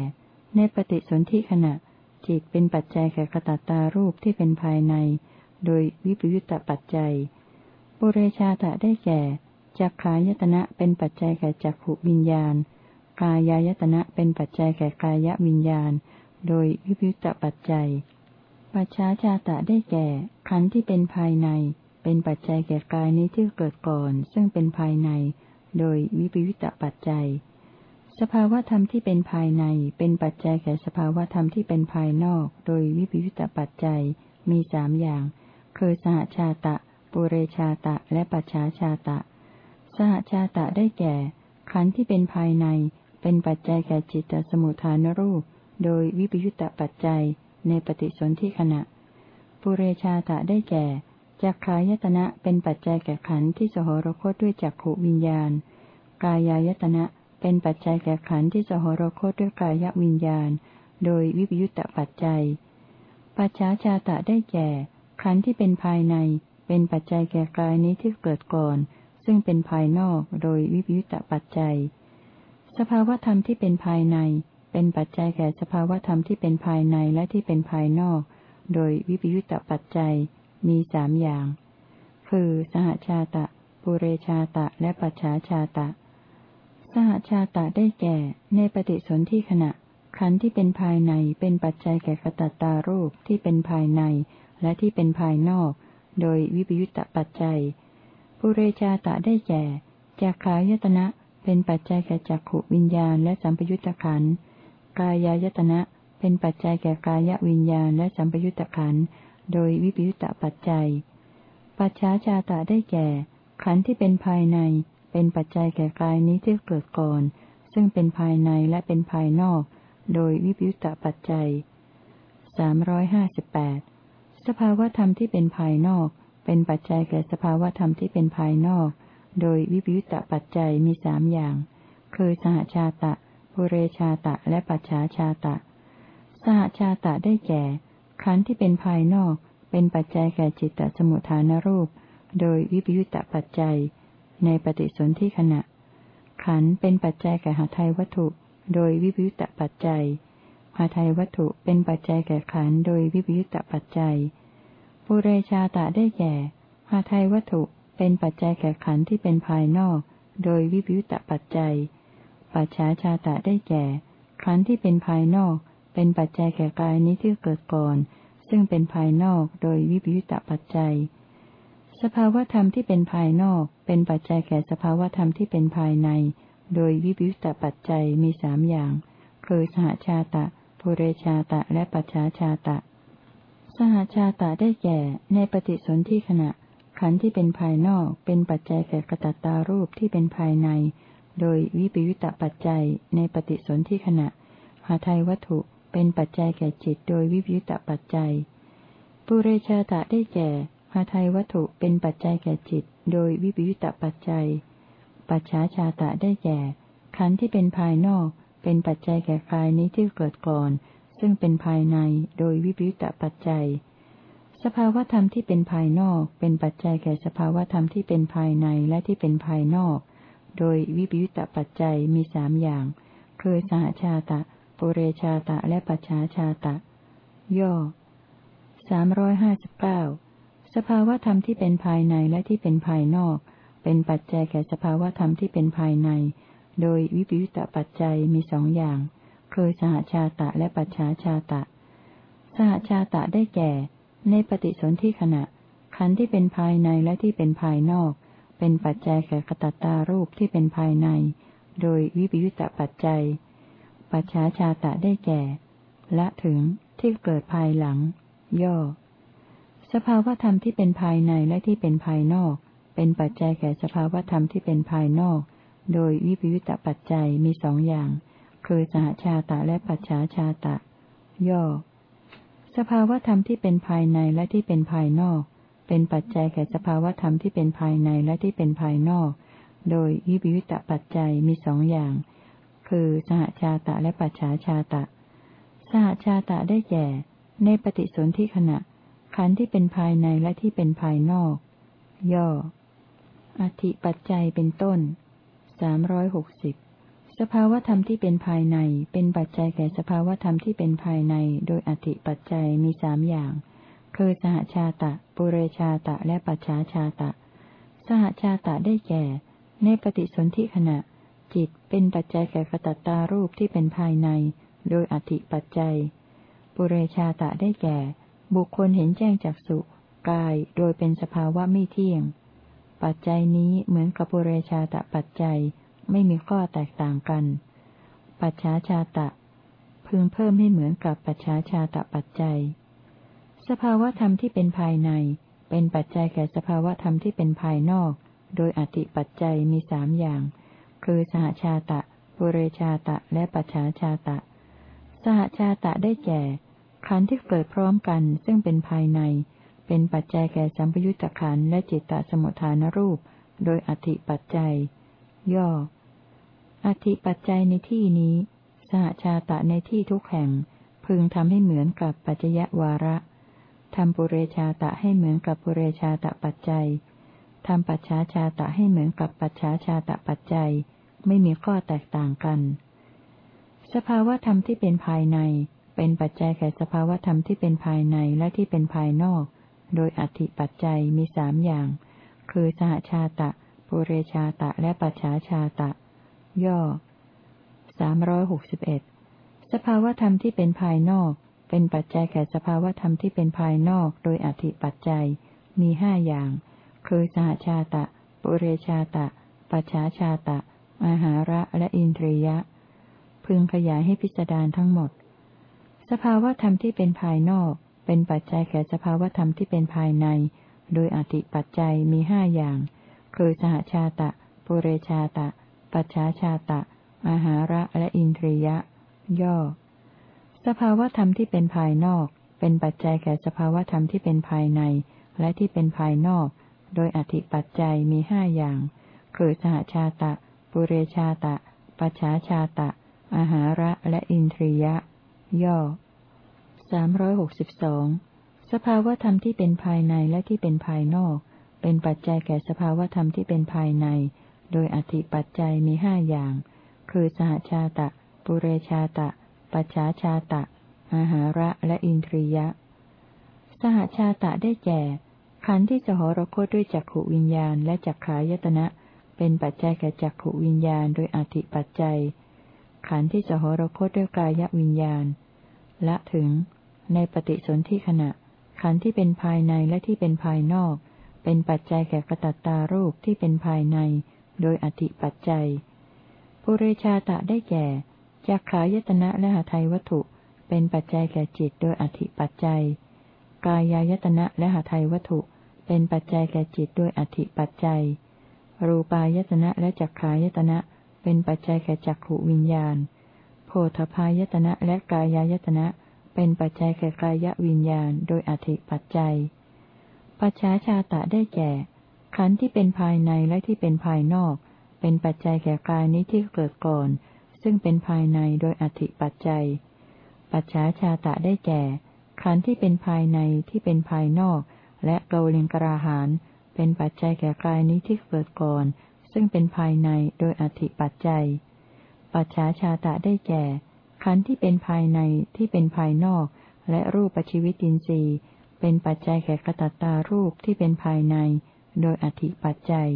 ในปฏิสนธิขณะ จิตเป็นปัจจัยแก่กระตัตารูปที่เป็นภายใน โดยวิปยุตตปัจจัย ปุเรชาตะได้แก่จักขายตนะเป็นปัจจัยแก่จักขวิญญาณ กายายตนะเป็นปัจจัยแก่กายวิญญาณ โดยวิพิตปัจจัย ปัจฉาชาตะได้แก่ ขันธ์ที่เป็นภายใน เป็นปัจจัยแก่กายนี้ที่เกิดก่อน ซึ่งเป็นภายใน โดยวิปยุตตปัจจัย สภาวธรรมที่เป็นภายใน เป็นปัจจัยแก่สภาวธรรมที่เป็นภายนอก โดยวิปยุตตปัจจัย มีสามอย่าง คือสหชาตะ ปุเรชาตะ และปัจฉาชาตะ สหชาตะได้แก่ ขันธ์ที่เป็นภายใน เป็นปัจจัยแก่จิตตสมุทฐานรูป โดยวิปยุตตปัจจัย ในปฏิสนธิขณะ ปุเรชาตะได้แก่จักขายตนะเป็นปัจจัยแก่ขันธ์ที่สหรคตด้วยจักขวิญญาณ กายายตนะเป็นปัจจัยแก่ขันธ์ที่สหรคตด้วยกายวิญญาณ โดยวิปยุตตปัจจัย ปัจฉาชาตะได้แก่ ขันธ์ที่เป็นภายใน เป็นปัจจัยแก่กายนี้ที่เกิดก่อน ซึ่งเป็นภายนอกโดยวิปยุตตปัจจัย สภาวธรรมที่เป็นภายใน เป็นปัจจัยแก่สภาวธรรมที่เป็นภายในและที่เป็นภายนอก โดยวิปยุตตปัจจัยมีสามอย่าง คือ สหชาตะ ปุเรชาตะ และปัจฉาชาตะ สหชาตะได้แก่ ในปฏิสนธิขณะ ขันธ์ที่เป็นภายในเป็นปัจจัยแก่กตัตตารูปที่เป็นภายในและที่เป็นภายนอก โดยวิปยุตตปัจจัย ปุเรชาตะได้แก่จากขายตนะเป็นปัจจัยแก่จักขวิญญาณและสัมปยุตตะขัน กายายตนะ เป็นปัจจัยแก่กายวิญญาณและสัมปยุตตะขันโดยวิปยุตตะปัจจัย ปัจฉาชาตะได้แก่ ขันธ์ที่เป็นภายใน เป็นปัจจัยแก่กายนี้ที่เกิดก่อน ซึ่งเป็นภายในและเป็นภายนอก โดยวิปยุตตะปัจจัยสามร้อยห้าสิบแปดสภาวธรรมที่เป็นภายนอก เป็นปัจจัยแก่สภาวธรรมที่เป็นภายนอก โดยวิปยุตตะปัจจัยมีสามอย่าง คือสหชาตะ ปุเรชาตะและปัจฉาชาตะ สหชาตะได้แก่ ขันธ์ที่เป็นภายนอก เป็นปัจจัยแก่จิตตสมุทฐานรูป โดยวิปยุตตะปัจจัย ในปฏิสนธิขณะ ขันธ์เป็นปัจจัยแก่หาไทยวัตถุ โดยวิปยุตตะปัจจัยหาไทยวัตถุเป็นปัจจัยแก่ขันธ์โดยวิปยุตตปัจจัยปุเรชาตะได้แก่หาไทยวัตถุเป็นปัจจัยแก่ขันธ์ที่เป็นภายนอก โดยวิปยุตตปัจจัย ปัจฉาชาตะได้แก่ ขันธ์ที่เป็นภายนอก เป็นปัจจัยแก่กายนี้ที่เกิดก่อน ซึ่งเป็นภายนอกโดยวิปยุตตปัจจัย สภาวธรรมที่เป็นภายนอก เป็นปัจจัยแก่สภาวธรรมที่เป็นภายใน โดยวิปยุตตปัจจัยมีสามอย่าง คือสหชาตะปุเรชาตะ และปัจฉาชาตะ สหชาตะได้แก่ ในปฏิสนธิขณะ ขันธ์ที่เป็นภายนอก เป็นปัจจัยแก่กระตัตตารูปที่เป็นภายใน โดยวิปยุตตปัจจัยในปฏิสนธิขณะ หาไทยวัตถุเป็นปัจจัยแก่จิตโดยวิปยุตตปัจจัย ปุเรชาตะได้แก่หาไทยวัตถุเป็นปัจจัยแก่จิต โดยวิปยุตตปัจจัย ปัจฉาชาตะได้แก่ ขันธ์ที่เป็นภายนอก เป็นปัจจัยแก่กายนี้ที่เกิดก่อน ซึ่งเป็นภายในโดยวิปยุตตปัจจัย สภาวธรรมที่เป็นภายนอก เป็นปัจจัยแก่สภาวธรรมที่เป็นภายในและที่เป็นภายนอก โดยวิปยุตตปัจจัยมีสามอย่าง คือสหชาตะ ปุเรชาตะ และปัจฉาชาตะ ย่อสามร้อยห้าสิบเก้าสภาวธรรมที่เป็นภายในและที่เป็นภายนอก เป็นปัจจัยแก่สภาวธรรมที่เป็นภายใน โดยวิปยุตตปัจจัยมีสองอย่าง คือสหชาตะและปัจฉาชาตะ สหชาตะได้แก่ ในปฏิสนธิขณะ ขันธ์ที่เป็นภายในและที่เป็นภายนอก เป็นปัจจัยแก่กตัตตารูปที่เป็นภายใน โดยวิปยุตตปัจจัย ปัจฉาชาตะได้แก่ ละถึงที่เกิดภายหลัง ย่อ สภาวธรรมที่เป็นภายในและที่เป็นภายนอก เป็นปัจจัยแก่สภาวธรรมที่เป็นภายนอก โดยวิปยุตตปัจจัยมีสองอย่าง คือสหชาตะและปัจฉาชาตะ ย่อ สภาวธรรมที่เป็นภายในและที่เป็นภายนอก เป็นปัจจัยแก่สภาวธรรมที่เป็นภายในและที่เป็นภายนอก โดยวิปยุตตปัจจัยมีสองอย่าง คือสหชาตะและปัจฉาชาตะ สหชาตะได้แก่ ในปฏิสนธิขณะ ขันธ์ที่เป็นภายในและที่เป็นภายนอก ย่อ อธิปัจจัยเป็นต้นสามร้อยหกสิบสภาวธรรมที่เป็นภายในเป็นปัจจัยแก่สภาวธรรมที่เป็นภายใน โดยอธิปัจจัยมีสามอย่าง คือสหชาตะ ปุเรชาตะ และปัจฉาชาตะ สหชาตะได้แก่ ในปฏิสนธิขณะ จิตเป็นปัจจัยแก่กตัตตารูปที่เป็นภายใน โดยอธิปัจจัย ปุเรชาตะได้แก่ บุคคลเห็นแจ้งจากสุกายโดยเป็นสภาวะไม่เที่ยง ปัจจัยนี้เหมือนกับปุเรชาตะปัจจัยไม่มีข้อแตกต่างกัน ปัจฉาชาตะ พึงเพิ่มให้เหมือนกับปัจฉาชาตะปัจจัย สภาวธรรมที่เป็นภายใน เป็นปัจจัยแก่สภาวธรรมที่เป็นภายนอก โดยอติปัจจัยมีสามอย่าง คือสหชาตะปุเรชาตะ และปัจฉาชาตะ สหชาตะได้แก่ ขันธ์ที่เกิดพร้อมกันซึ่งเป็นภายใน เป็นปัจจัยแก่สัมปยุตตะขันและจิตตสมุทฐานรูป โดยอธิปัจจัย ย่อ อธิปัจจัยในที่นี้ สหชาตะในที่ทุกแห่ง พึงทำให้เหมือนกับปัจจยวาระ ทำปุเรชาตะให้เหมือนกับปุเรชาตะปัจจัยทำปัจฉาชาตะให้เหมือนกับปัจฉาชาตะปัจจัย ไม่มีข้อแตกต่างกัน สภาวธรรมที่เป็นภายใน เป็นปัจจัยแก่สภาวธรรมที่เป็นภายในและที่เป็นภายนอก โดยอธิปัจจัยมีสามอย่าง คือสหชาตะ ปุเรชาตะ และปัจฉาชาตะ ย่อสามร้อยหกสิบเอ็ดสภาวธรรมที่เป็นภายนอก เป็นปัจจัยแก่สภาวธรรมที่เป็นภายนอกโดยอธิปัจจัย มีห้าอย่าง คือสหชาตะ ปุเรชาตะ ปัจฉาชาตะ อาหาระและอินทรียะ พึงขยายให้พิจารณาทั้งหมด สภาวธรรมที่เป็นภายนอก เป็นปัจจัยแก่สภาวธรรมที่เป็นภายใน โดยอธิปัจจัยมีห้าอย่าง คือสหชาตะ ปุเรชาตะ ปัจฉาชาตะ อาหาระและอินทรียะ ย่อ สภาวธรรมที่เป็นภายนอก เป็นปัจจัยแก่สภาวธรรมที่เป็นภายใน และที่เป็นภายนอก โดยอธิปัจจัยมีห้าอย่าง คือสหชาตะ ปุเรชาตะ ปัจฉาชาตะ อาหาระและอินทรียะ ย่อสามร้อยหกสิบสองสภาวธรรมที่เป็นภายในและที่เป็นภายนอก เป็นปัจจัยแก่สภาวธรรมที่เป็นภายใน โดยอธิปัจจัยมีห้าอย่าง คือสหชาตะ ปุเรชาตะ ปัจฉาชาตะ อาหาระและอินทรียะ สหชาตะได้แก่ ขันธ์ที่สหรคตด้วยจักขวิญญาณและจักขายตนะ เป็นปัจจัยแก่จักขวิญญาณโดยอธิปัจจัย ขันธ์ที่สหรคตด้วยกายวิญญาณ และถึง ในปฏิสนธิขณะ ขันธ์ที่เป็นภายในและที่เป็นภายนอก เป็นปัจจัยแก่กระตัตตารูปที่เป็นภายใน โดยอธิปัจจัย ปุเรชาตะได้แก่ จักขายตนะและหาไทยวัตถุเป็นปัจจัยแก่จิตโดยอธิปัจจัย กายายตนะและหาไทยวัตถุเป็นปัจจัยแก่จิตโดยอธิปัจจัย รูปายตนะและจักขายตนะเป็นปัจจัยแก่จักขวิญญาณ โพธพายตนะและกายายตนะเป็นปัจจัยแก่กายวิญญาณโดยอธิปัจจัย ปัจฉาชาตะได้แก่ ขันธ์ที่เป็นภายในและที่เป็นภายนอก เป็นปัจจัยแก่กายนี้ที่เกิดก่อน ซึ่งเป็นภายในโดยอธิปัจจัย ปัจฉาชาตะได้แก่ ขันธ์ที่เป็นภายในที่เป็นภายนอก และเกลิงกราหาน เป็นปัจจัยแก่กายนี้ที่เกิดก่อน ซึ่งเป็นภายในโดยอธิปัจจัย ปัจฉาชาตะได้แก่ ขันธ์ที่เป็นภายในที่เป็นภายนอก และรูปปัจวิตินทรีย์ เป็นปัจจัยแก่กระตัตตารูปที่เป็นภายใน โดยอธิปัจจัย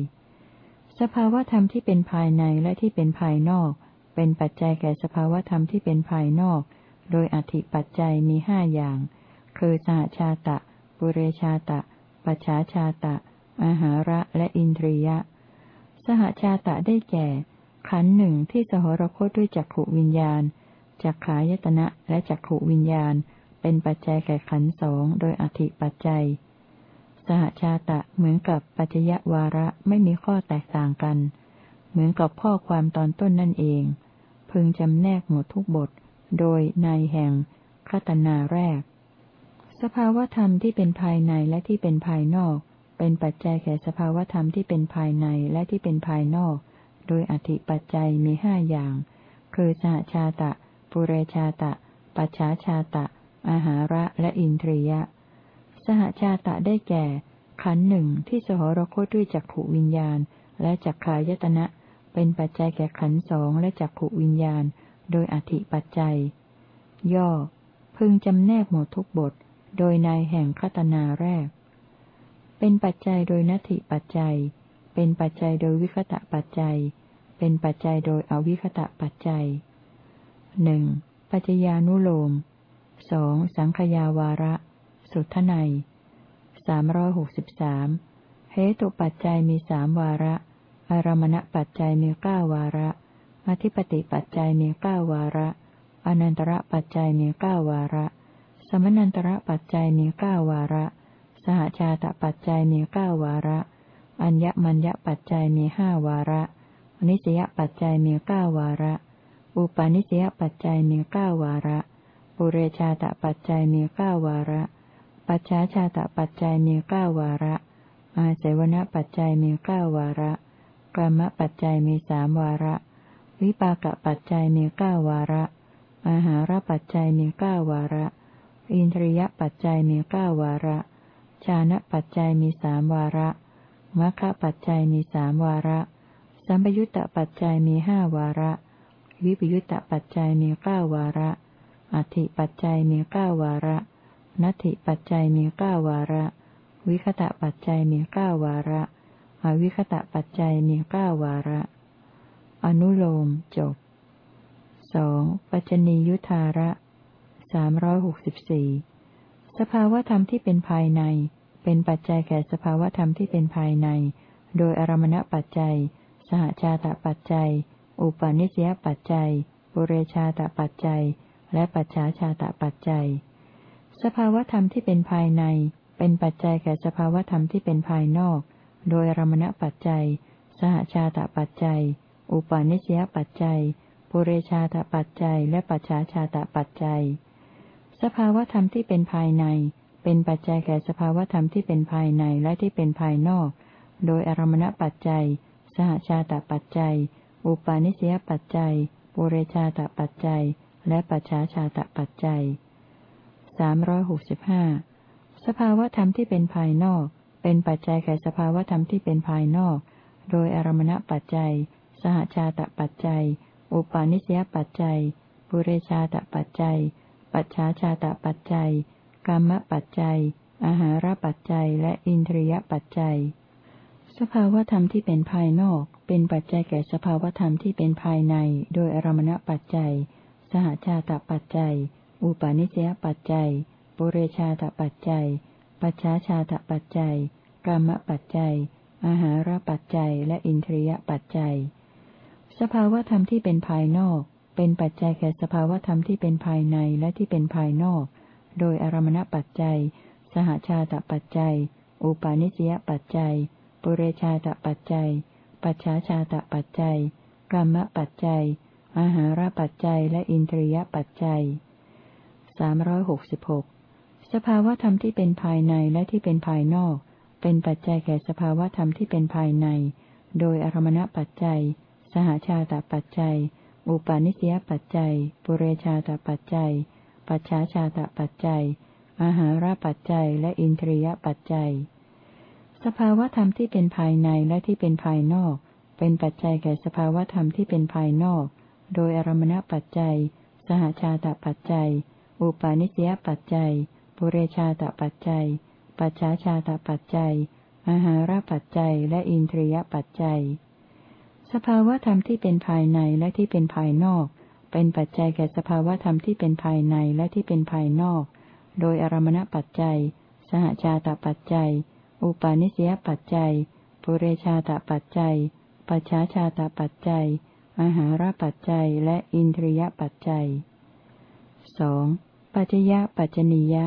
สภาวธรรมที่เป็นภายในและที่เป็นภายนอก เป็นปัจจัยแก่สภาวธรรมที่เป็นภายนอก โดยอธิปัจจัยมีห้าอย่าง คือสหชาตะ ปุเรชาตะ ปัจฉาชาตะ อาหาระและอินทรียะ สหชาตะได้แก่ ขันหนึ่งที่สหรคตด้วยจักขวิญญาณ จักขายตนะและจักขวิญญาณ เป็นปัจจัยแก่ขันสองโดยอธิปัจจัย สหชาตะเหมือนกับปัจจยวาระไม่มีข้อแตกต่างกัน เหมือนกับข้อความตอนต้นนั่นเอง พึงจำแนกหมดทุกบท โดยในแห่งคตนาแรก สภาวธรรมที่เป็นภายในและที่เป็นภายนอก เป็นปัจจัยแก่สภาวธรรมที่เป็นภายในและที่เป็นภายนอก โดยอธิปัจจัยมีห้าอย่าง คือสหชาตะ ปุเรชาตะ ปัจฉาชาตะ อาหาระและอินทรียะ สหชาตะได้แก่ ขันหนึ่งที่สหรคตด้วยจักขวิญญาณ และจักขายตนะ เป็นปัจจัยแก่ขันสองและจักขวิญญาณ โดยอธิปัจจัย ย่อ พึงจำแนกหมดทุกบท โดยในแห่งคตนาแรก เป็นปัจจัยโดยนัตถิปัจจัย เป็นปัจจัยโดยวิคตะปัจจัย เป็นปัจจัยโดยอวิคตะปัจจัยหนึ่งปัจจญานุโลมสองสังขยาวาระ สุทไนสามร้อยหกสิบสามเหตุปัจจัยมีสามวาระ อารมณปัจจัยมีเก้าวาระ อธิปติปัจจัยมีเก้าวาระ อนันตระปัจจัยมีเก้าวาระ สมนันตระปัจจัยมีเก้าวาระ สหชาตปัจจัยมีเก้าวาระ อัญญมัญญปัจจัยมีห้าวาระนิสยปัจจัยมีเก้าวาระ อุปาณิสยปัจจัยมีเก้าวาระ ปุเรชาตปัจจัยมีเก้าวาระ ปัจฉาชาตปัจจัยมีเก้าวาระ อาเสวนปัจจัยมีเก้าวาระ กรรมปัจจัยมีสามวาระ วิปากปัจจัยมีเก้าวาระอาหารปัจจัยมีเก้าวาระ อินทรียปัจจัยมีเก้าวาระ ชานะปัจจัยมีสามวาระมัคคะปัจจัยมีสามวาระ สัมปยุตตปัจจัยมีห้าวาระ วิปยุตตปัจจัยมีเก้าวาระ อธิปัจจัยมีเก้าวาระนัตถิปัจจัยมีเก้าวาระ วิคตะปัจจัยมีเก้าวาระ อวิคตะปัจจัยมีเก้าวาระ อนุโลมจบสองปัจจนียุทธาระสามร้อยหกสิบสี่สภาวธรรมที่เป็นภายใน เป็นปัจจัยแก่สภาวธรรมที่เป็นภายใน โดยอารมณปัจจัย สหชาตปัจจัย อุปาณิสยปัจจัยปุเรชาตปัจจัย และปัจฉาชาตปัจจัย สภาวธรรมที่เป็นภายใน เป็นปัจจัยแก่สภาวธรรมที่เป็นภายนอก โดยรมณปัจจัย สหชาตปัจจัย อุปาณิสยปัจจัยปุเรชาตปัจจัย และปัจฉาชาตปัจจัย สภาวธรรมที่เป็นภายใน เป็นปัจจัยแก่สภาวธรรมที่เป็นภายในและที่เป็นภายนอก โดยอารมณปัจจัย สหชาตปัจจัย อุปาณิสยปัจจัยปุเรชาตปัจจัย และปัจฉาชาตปัจจัยสามร้อยหกสิบห้าสภาวธรรมที่เป็นภายนอก เป็นปัจจัยแก่สภาวธรรมที่เป็นภายนอก โดยอารมณปัจจัย สหชาตปัจจัย อุปาณิสยปัจจัย ปุเรชาตปัจจัย ปัจฉาชาตปัจจัย กรรมปัจจัย อาหารปัจจัย และอินทรียปัจจัย สภาวธรรมที่เป็นภายนอก เป็นปัจจัยแก่สภาวธรรมที่เป็นภายใน โดยอารมณปัจจัย สหชาตปัจจัย อุปาณิสยปัจจัย ปุเรชาตปัจจัย ปัจฉาชาตปัจจัย กรรมปัจจัย อาหารปัจจัย และอินทรียปัจจัย สภาวธรรมที่เป็นภายนอก เป็นปัจจัยแก่สภาวธรรมที่เป็นภายในและที่เป็นภายนอก โดยอารมณปัจจัย สหชาตปัจจัย อุปาณิสยปัจจัย ปุเรชาตปัจจัย ปัจฉาชาตปัจจัยกรรมปัจจัย อาหารปัจจัย และอินทรียปัจจัยสามร้อยหกสิบหกสภาวธรรมที่เป็นภายในและที่เป็นภายนอก เป็นปัจจัยแก่สภาวธรรมที่เป็นภายใน โดยอารมณปัจจัย สหชาตปัจจัย อุปาณิสยปัจจัย ปุเรชาตปัจจัย ปัจฉาชาตปัจจัย อาหาราปัจจัย และอินทรียปัจจัย สภาวธรรมที่เป็นภายในและที่เป็นภายนอก เป็นปัจจัยแก่สภาวธรรมที่เป็นภายนอก โดยอารมณปัจจัย สหชาตปัจจัย อุปาณิสยปัจจัย ปุเรชาตปัจจัย ปัจฉาชาตปัจจัยอาหาราปัจจัย และอินทรียปัจจัย สภาวธรรมที่เป็นภายในและที่เป็นภายนอก เป็นปัจจัยแก่สภาวธรรมที่เป็นภายในและที่เป็นภายนอก โดยอารมณปัจจัย สหชาตปัจจัย อุปาณิสยปัจจัยปุเรชาตปัจจัย ปัจฉาชาตปัจจัยอาหาราปัจจัย และอินทรียปัจจัยสองปัจยะปัจจนิยะ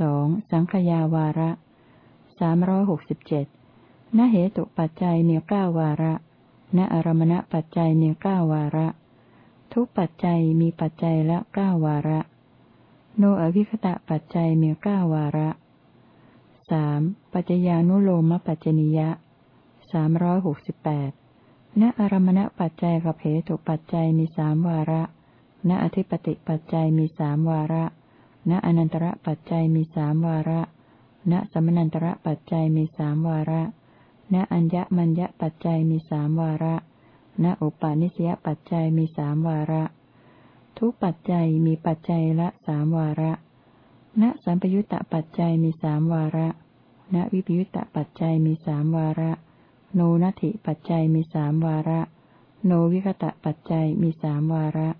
สองสังขยาวาระสามร้อยหกสิบเจ็ดนเหตุปัจจัยเนียเก้าวาระณอารมณปัจจัยเนียเก้าวาระ ทุกปัจจัยมีปัจจัยละเก้าวาระ โนอวิคตะปัจจัยเนียเก้าวาระสามปัจจญานุโลมปัจจนิยะสามร้อยหกสิบแปดณอารมณปัจจัยกับเหตุปัจจัยมีสามวาระ ณอธิปติปัจจัยมีสามวาระ ณอนันตระปัจจัยมีสามวาระ ณสมนันตระปัจจัยมีสามวาระ ณอัญญมัญญปัจจัยมีสามวาระ ณอุปาณิสยปัจจัยมีสามวาระ ทุกปัจจัยมีปัจจัยละสามวาระ ณสัมปยุตตปัจจัยมีสามวาระ ณวิปยุตตปัจจัยมีสามวาระ โนนัตถิปัจจัยมีสามวาระ โนวิคตะปัจจัยมีสามวาระ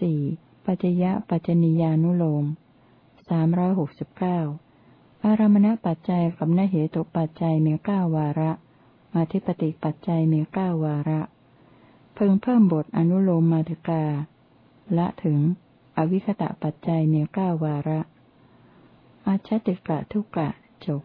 สี่ ปัจยะปัจจนิยานุโลมสามร้อยหกสิบเก้าอารมณปัจจัยกับนเหตุปัจจัยมีเก้าวาระ อธิปติปัจจัยมีเก้าวาระ เพิ่งเพิ่มบทอนุโลมมาติกา ละถึง อวิคตะปัจจัยมีเก้าวาระอาชติกะทุกะจบ